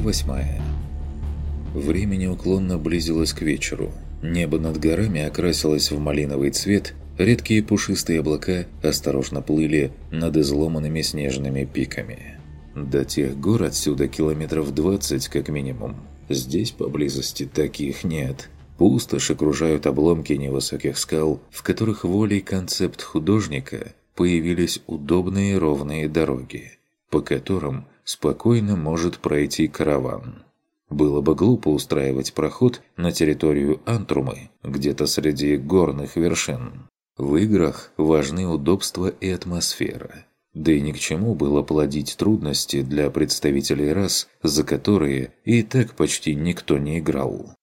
восьмая. Время неуклонно близилось к вечеру. Небо над горами окрасилось в малиновый цвет, редкие пушистые облака осторожно плыли над изломанными снежными пиками. До тех гор отсюда километров 20 как минимум. Здесь поблизости таких нет. Пустошь окружают обломки невысоких скал, в которых волей концепт художника появились удобные ровные дороги, по которым спокойно может пройти караван. Было бы глупо устраивать проход на территорию Антрумы, где-то среди горных вершин. В играх важны удобства и атмосфера. Да и ни к чему было плодить трудности для представителей рас, за которые и так почти никто не играл.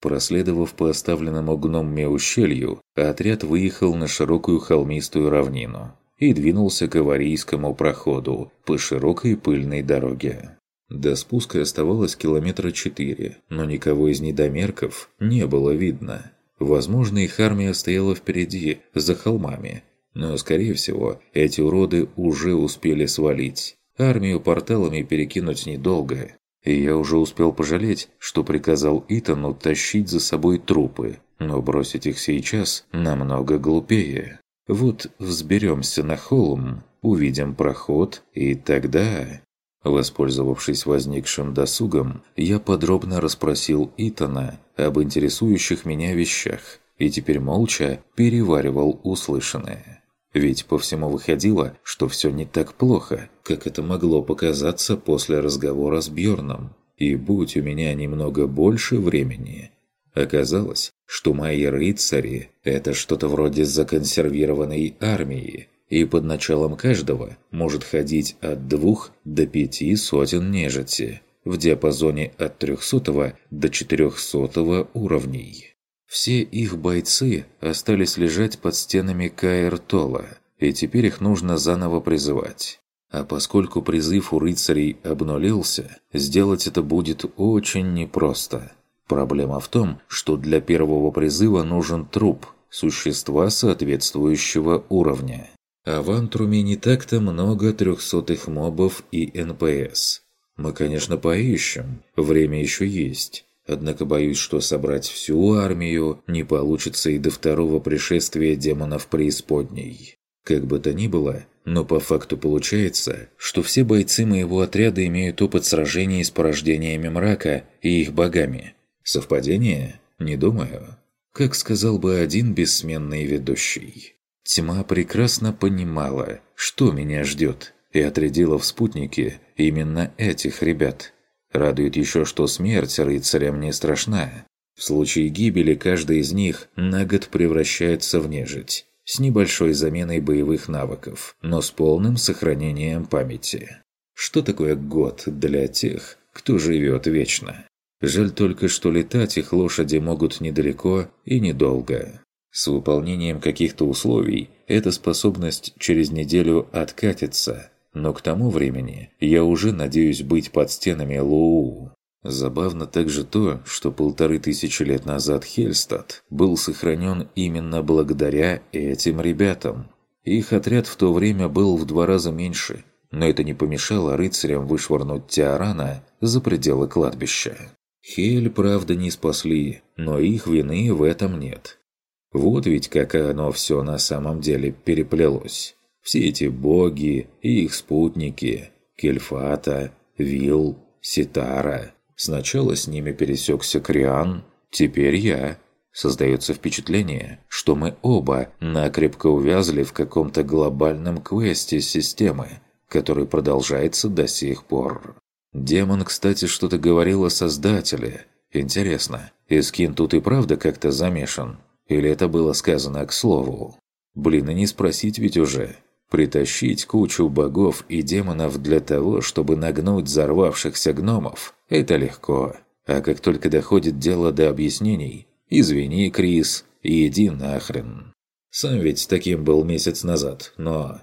Проследовав по оставленному гномме ущелью, отряд выехал на широкую холмистую равнину и двинулся к аварийскому проходу по широкой пыльной дороге. До спуска оставалось километра четыре, но никого из недомерков не было видно. Возможно, их армия стояла впереди, за холмами. Но, скорее всего, эти уроды уже успели свалить. Армию порталами перекинуть недолго. И я уже успел пожалеть, что приказал Итану тащить за собой трупы. Но бросить их сейчас намного глупее. Вот взберемся на холм, увидим проход, и тогда... Воспользовавшись возникшим досугом, я подробно расспросил Итана об интересующих меня вещах и теперь молча переваривал услышанное. Ведь по всему выходило, что все не так плохо, как это могло показаться после разговора с Бьорном. И будь у меня немного больше времени, оказалось, что мои рыцари – это что-то вроде законсервированной армии – и под началом каждого может ходить от двух до пяти сотен нежити в диапазоне от 300 до 400 уровней. Все их бойцы остались лежать под стенами Каэртола, и теперь их нужно заново призывать. А поскольку призыв у рыцарей обнулился, сделать это будет очень непросто. Проблема в том, что для первого призыва нужен труп, существа соответствующего уровня. А в Антруме не так-то много трехсотых мобов и НПС. Мы, конечно, поищем, время еще есть. Однако боюсь, что собрать всю армию не получится и до второго пришествия демонов преисподней. Как бы то ни было, но по факту получается, что все бойцы моего отряда имеют опыт сражений с порождениями мрака и их богами. Совпадение? Не думаю. Как сказал бы один бессменный ведущий. Тьма прекрасно понимала, что меня ждет, и отрядила в спутники именно этих ребят. Радует еще, что смерть рыцарям не страшна. В случае гибели каждый из них на год превращается в нежить, с небольшой заменой боевых навыков, но с полным сохранением памяти. Что такое год для тех, кто живет вечно? Жаль только, что летать их лошади могут недалеко и недолго. С выполнением каких-то условий эта способность через неделю откатится, но к тому времени я уже надеюсь быть под стенами Лоу. Забавно также то, что полторы тысячи лет назад Хельстад был сохранен именно благодаря этим ребятам. Их отряд в то время был в два раза меньше, но это не помешало рыцарям вышвырнуть Теорана за пределы кладбища. Хель, правда, не спасли, но их вины в этом нет. Вот ведь как оно все на самом деле переплелось. Все эти боги и их спутники, Кельфата, Вил, Ситара. Сначала с ними пересекся Криан, теперь я. Создается впечатление, что мы оба накрепко увязли в каком-то глобальном квесте системы, который продолжается до сих пор. Демон, кстати, что-то говорил о Создателе. Интересно, Искин тут и правда как-то замешан? Или это было сказано к слову? Блин, и не спросить ведь уже. Притащить кучу богов и демонов для того, чтобы нагнуть взорвавшихся гномов – это легко. А как только доходит дело до объяснений, извини, Крис, иди нахрен. Сам ведь таким был месяц назад, но...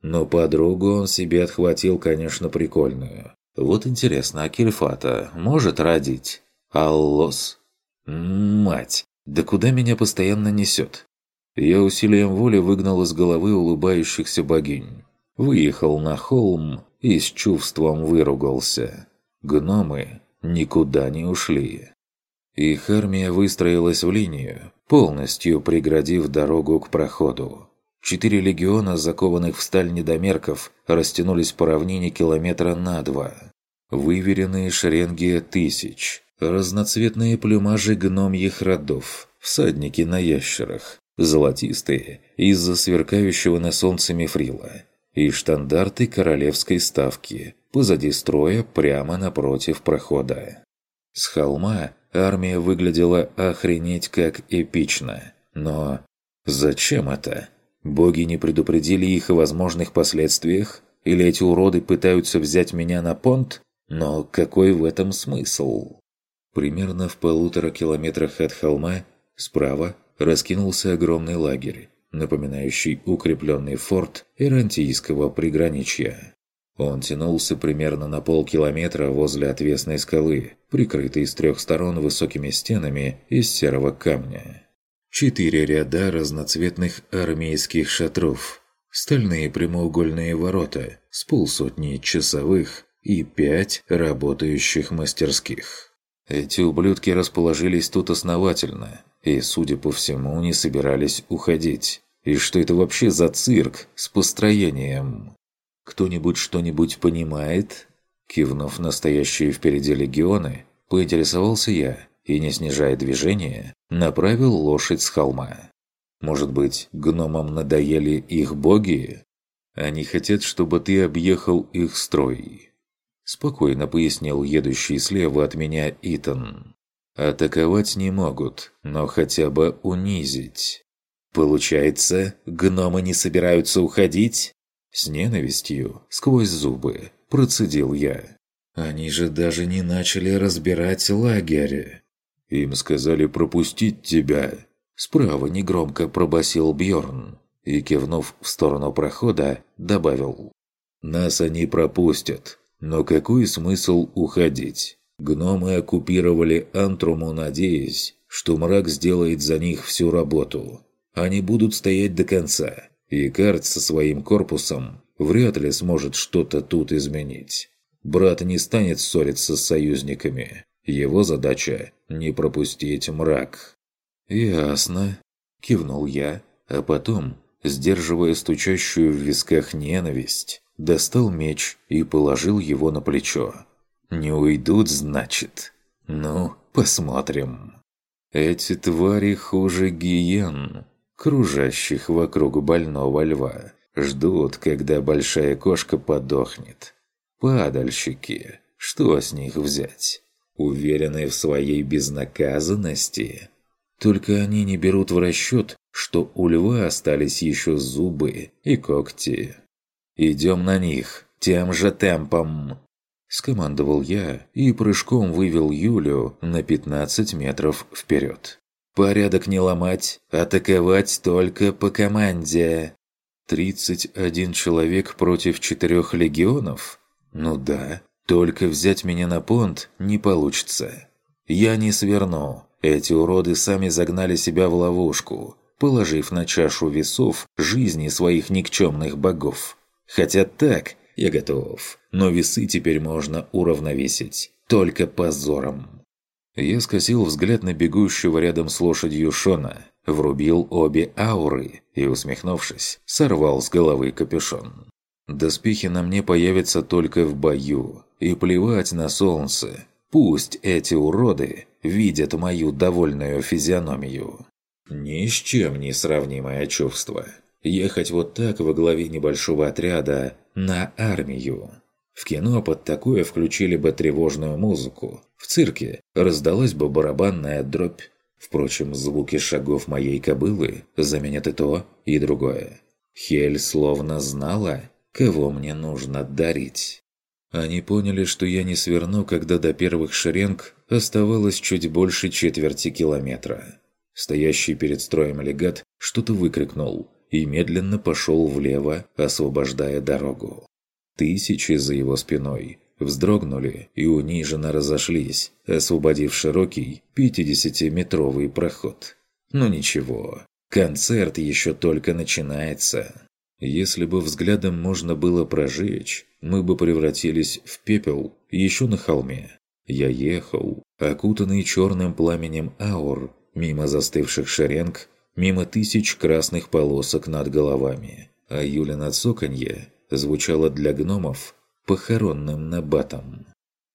Но подругу он себе отхватил, конечно, прикольную. Вот интересно, а Кельфата может родить? Аллос? Мать! Да куда меня постоянно несет? Я усилием воли выгнал из головы улыбающихся богинь. Выехал на холм и с чувством выругался. Гномы никуда не ушли. Их армия выстроилась в линию, полностью преградив дорогу к проходу. Четыре легиона, закованных в сталь недомерков, растянулись по равнине километра на два. Выверенные шеренги тысяч, разноцветные плюмажи гномьих родов, всадники на ящерах, золотистые из-за сверкающего на солнце мифрила, и штандарты королевской ставки, позади строя прямо напротив прохода. С холма армия выглядела охренеть как эпично. Но зачем это? Боги не предупредили их о возможных последствиях? Или эти уроды пытаются взять меня на понт? Но какой в этом смысл? Примерно в полутора километрах от холма справа раскинулся огромный лагерь, напоминающий укрепленный форт Ирантийского приграничья. Он тянулся примерно на полкилометра возле отвесной скалы, прикрытой с трех сторон высокими стенами из серого камня. Четыре ряда разноцветных армейских шатров, стальные прямоугольные ворота с полсотни часовых и пять работающих мастерских. Эти ублюдки расположились тут основательно и, судя по всему, не собирались уходить. И что это вообще за цирк с построением? Кто-нибудь что-нибудь понимает? Кивнув настоящие впереди легионы, поинтересовался я и, не снижая движения, направил лошадь с холма. Может быть, гномам надоели их боги? Они хотят, чтобы ты объехал их строй. Спокойно пояснил едущий слева от меня Итан. Атаковать не могут, но хотя бы унизить. Получается, гномы не собираются уходить? С ненавистью, сквозь зубы, процедил я. Они же даже не начали разбирать лагерь. Им сказали пропустить тебя. Справа негромко пробасил Бьорн и, кивнув в сторону прохода, добавил. Нас они пропустят, но какой смысл уходить? Гномы оккупировали Антруму, надеясь, что мрак сделает за них всю работу. Они будут стоять до конца, и Карт со своим корпусом вряд ли сможет что-то тут изменить. Брат не станет ссориться с союзниками. Его задача – не пропустить мрак. «Ясно», – кивнул я, а потом, сдерживая стучащую в висках ненависть, достал меч и положил его на плечо. «Не уйдут, значит? Ну, посмотрим». Эти твари хуже гиен, кружащих вокруг больного льва, ждут, когда большая кошка подохнет. Падальщики, что с них взять? Уверенные в своей безнаказанности? Только они не берут в расчет, что у льва остались еще зубы и когти. «Идем на них, тем же темпом!» Скомандовал я и прыжком вывел Юлю на 15 метров вперед. «Порядок не ломать, атаковать только по команде!» «31 человек против четырех легионов? Ну да, только взять меня на понт не получится. Я не сверну. Эти уроды сами загнали себя в ловушку, положив на чашу весов жизни своих никчемных богов. Хотя так, я готов. Но весы теперь можно уравновесить. Только позором. Я скосил взгляд на бегущего рядом с лошадью Шона, врубил обе ауры и, усмехнувшись, сорвал с головы капюшон. Доспехи на мне появятся только в бою, и плевать на солнце. Пусть эти уроды видят мою довольную физиономию. Ни с чем не сравнимое чувство. Ехать вот так во главе небольшого отряда на армию. В кино под такое включили бы тревожную музыку. В цирке раздалась бы барабанная дробь. Впрочем, звуки шагов моей кобылы заменят и то, и другое. Хель словно знала, кого мне нужно дарить. Они поняли, что я не сверну, когда до первых шеренг оставалось чуть больше четверти километра. Стоящий перед строем легат что-то выкрикнул – и медленно пошел влево, освобождая дорогу. Тысячи за его спиной вздрогнули и униженно разошлись, освободив широкий 50-метровый проход. Но ничего, концерт еще только начинается. Если бы взглядом можно было прожечь, мы бы превратились в пепел еще на холме. Я ехал, окутанный черным пламенем аур, мимо застывших шеренг, мимо тысяч красных полосок над головами. А Юлина цоканье звучало для гномов похоронным набатом.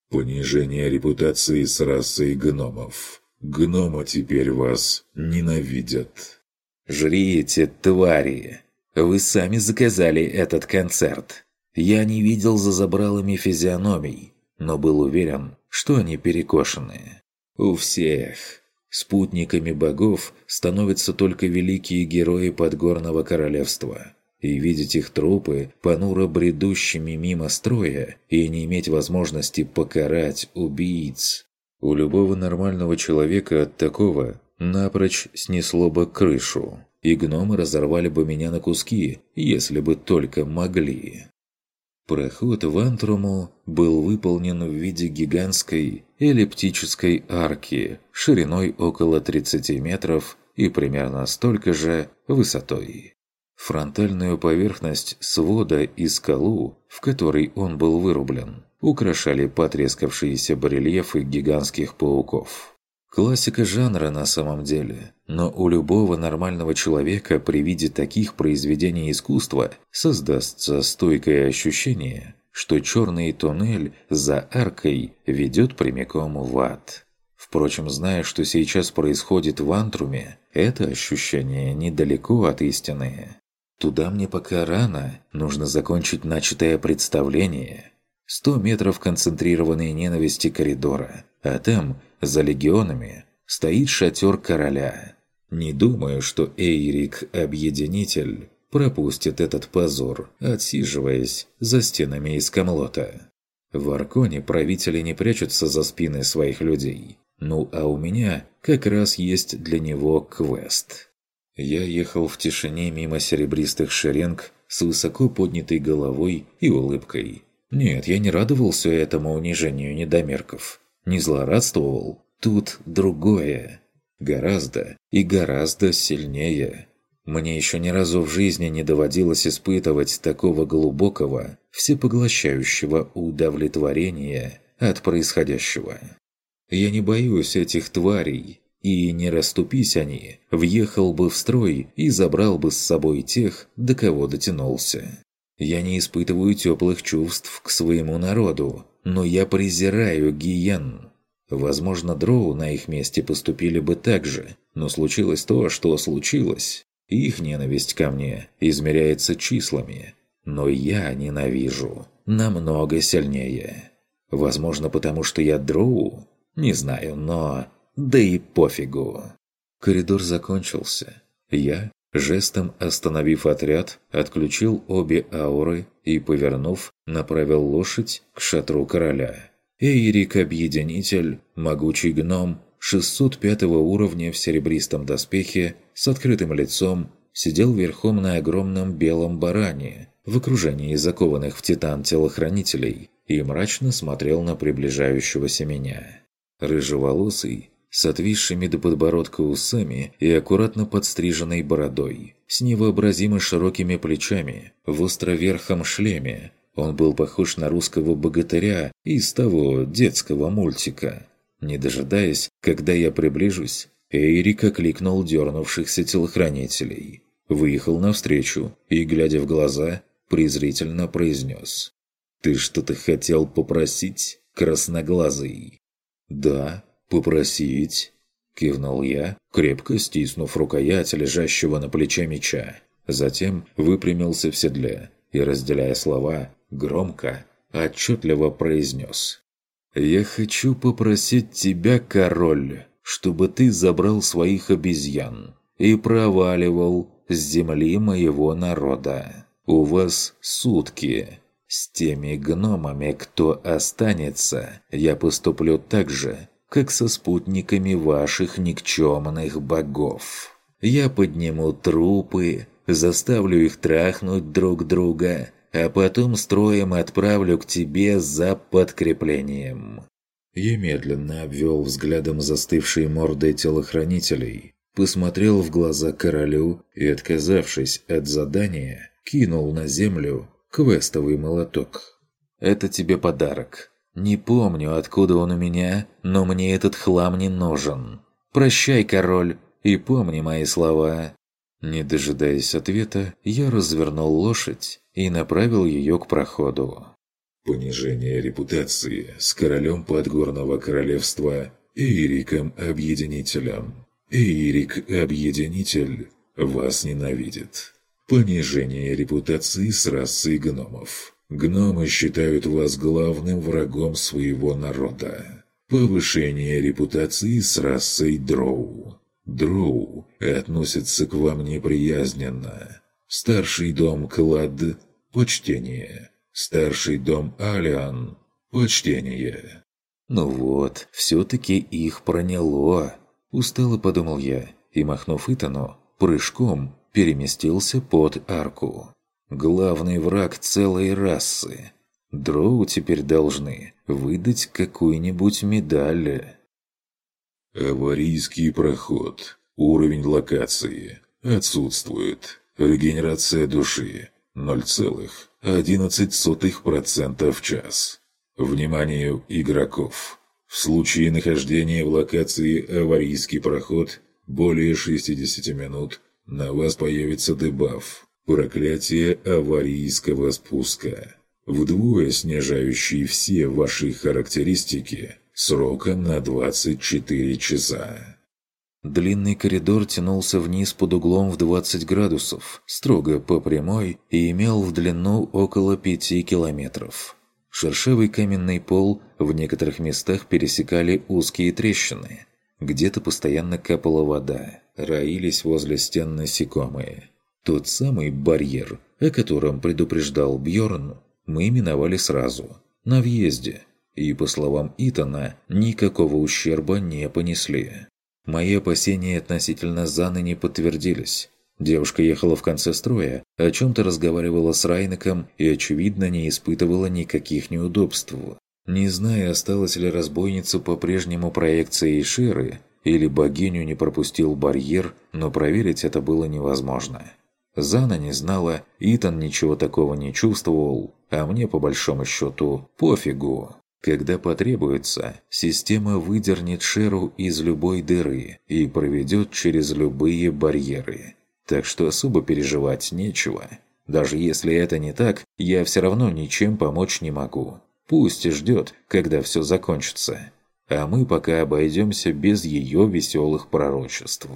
«Понижение репутации с расой гномов. Гномы теперь вас ненавидят». «Жрите, твари! Вы сами заказали этот концерт. Я не видел за забралами физиономий, но был уверен, что они перекошены. У всех. Спутниками богов становятся только великие герои Подгорного Королевства. И видеть их трупы, понуро бредущими мимо строя, и не иметь возможности покарать убийц. У любого нормального человека от такого напрочь снесло бы крышу, и гномы разорвали бы меня на куски, если бы только могли. Проход в Антруму был выполнен в виде гигантской эллиптической арки шириной около 30 метров и примерно столько же высотой. Фронтальную поверхность свода и скалу, в которой он был вырублен, украшали потрескавшиеся барельефы гигантских пауков. Классика жанра на самом деле, но у любого нормального человека при виде таких произведений искусства создастся стойкое ощущение, что черный туннель за аркой ведет прямиком в ад. Впрочем, зная, что сейчас происходит в Антруме, это ощущение недалеко от истины. Туда мне пока рано, нужно закончить начатое представление. Сто метров концентрированной ненависти коридора, а там за легионами стоит шатер короля. Не думаю, что Эйрик-объединитель пропустит этот позор, отсиживаясь за стенами из камлота. В Арконе правители не прячутся за спины своих людей. Ну а у меня как раз есть для него квест. Я ехал в тишине мимо серебристых шеренг с высоко поднятой головой и улыбкой. Нет, я не радовался этому унижению недомерков не злорадствовал. Тут другое. Гораздо и гораздо сильнее. Мне еще ни разу в жизни не доводилось испытывать такого глубокого, всепоглощающего удовлетворения от происходящего. Я не боюсь этих тварей, и не расступись они, въехал бы в строй и забрал бы с собой тех, до кого дотянулся. Я не испытываю теплых чувств к своему народу, но я презираю гиен. Возможно, дроу на их месте поступили бы так же, но случилось то, что случилось. Их ненависть ко мне измеряется числами. Но я ненавижу намного сильнее. Возможно, потому что я дроу? Не знаю, но... Да и пофигу. Коридор закончился. Я, жестом остановив отряд, отключил обе ауры и, повернув, направил лошадь к шатру короля. Эйрик-объединитель, могучий гном, 605 уровня в серебристом доспехе, с открытым лицом, сидел верхом на огромном белом баране, в окружении закованных в титан телохранителей, и мрачно смотрел на приближающегося меня. Рыжеволосый, с отвисшими до подбородка усами и аккуратно подстриженной бородой, с невообразимо широкими плечами, в островерхом шлеме. Он был похож на русского богатыря из того детского мультика. Не дожидаясь, когда я приближусь, Эйрик окликнул дернувшихся телохранителей. Выехал навстречу и, глядя в глаза, презрительно произнес. «Ты что-то хотел попросить, красноглазый?» «Да», «Попросить?» – кивнул я, крепко стиснув рукоять лежащего на плече меча. Затем выпрямился в седле и, разделяя слова, громко, отчетливо произнес. «Я хочу попросить тебя, король, чтобы ты забрал своих обезьян и проваливал с земли моего народа. У вас сутки. С теми гномами, кто останется, я поступлю так же, как со спутниками ваших никчемных богов. Я подниму трупы, заставлю их трахнуть друг друга, а потом строем отправлю к тебе за подкреплением». Я медленно обвел взглядом застывшие морды телохранителей, посмотрел в глаза королю и, отказавшись от задания, кинул на землю квестовый молоток. «Это тебе подарок. Не помню, откуда он у меня, но мне этот хлам не нужен. Прощай, король, и помни мои слова». Не дожидаясь ответа, я развернул лошадь и направил ее к проходу. Понижение репутации с королем Подгорного Королевства Эйриком Объединителем. Эйрик Объединитель вас ненавидит. Понижение репутации с расой гномов. Гномы считают вас главным врагом своего народа. Повышение репутации с расой дроу. Дроу относятся к вам неприязненно. Старший дом Клад – почтение. Старший дом Алиан – почтение. Ну вот, все-таки их проняло. Устало подумал я, и, махнув Итану, прыжком переместился под арку. Главный враг целой расы. Дроу теперь должны выдать какую-нибудь медаль. Аварийский проход. Уровень локации. Отсутствует. Регенерация души. 0,11% в час. Вниманию игроков. В случае нахождения в локации аварийский проход более 60 минут на вас появится дебаф «Проклятие аварийского спуска», вдвое снижающий все ваши характеристики сроком на 24 часа. Длинный коридор тянулся вниз под углом в 20 градусов, строго по прямой, и имел в длину около 5 километров. Шершавый каменный пол в некоторых местах пересекали узкие трещины. Где-то постоянно капала вода, роились возле стен насекомые. Тот самый барьер, о котором предупреждал Бьорн, мы миновали сразу, на въезде – и, по словам Итана, никакого ущерба не понесли. Мои опасения относительно Заны не подтвердились. Девушка ехала в конце строя, о чем-то разговаривала с Райнеком и, очевидно, не испытывала никаких неудобств. Не зная, осталась ли разбойница по-прежнему проекцией Ширы, или богиню не пропустил барьер, но проверить это было невозможно. Зана не знала, Итан ничего такого не чувствовал, а мне, по большому счету, пофигу. Когда потребуется, система выдернет Шеру из любой дыры и проведет через любые барьеры. Так что особо переживать нечего. Даже если это не так, я все равно ничем помочь не могу. Пусть ждет, когда все закончится. А мы пока обойдемся без ее веселых пророчеств.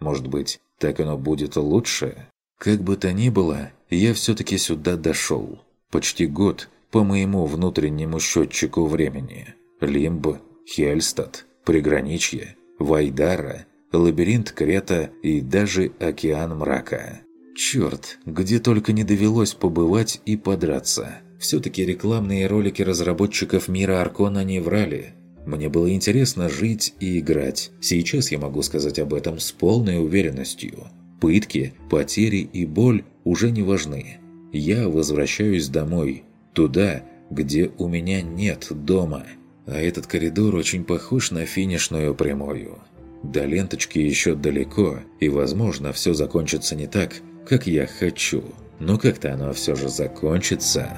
Может быть, так оно будет лучше? Как бы то ни было, я все-таки сюда дошел. Почти год по моему внутреннему счетчику времени. Лимб, Хельстад, Приграничье, Вайдара, Лабиринт Крета и даже Океан Мрака. Черт, где только не довелось побывать и подраться. Все-таки рекламные ролики разработчиков мира Аркона не врали. Мне было интересно жить и играть. Сейчас я могу сказать об этом с полной уверенностью. Пытки, потери и боль уже не важны. Я возвращаюсь домой, Туда, где у меня нет дома. А этот коридор очень похож на финишную прямую. До ленточки еще далеко, и, возможно, все закончится не так, как я хочу. Но как-то оно все же закончится.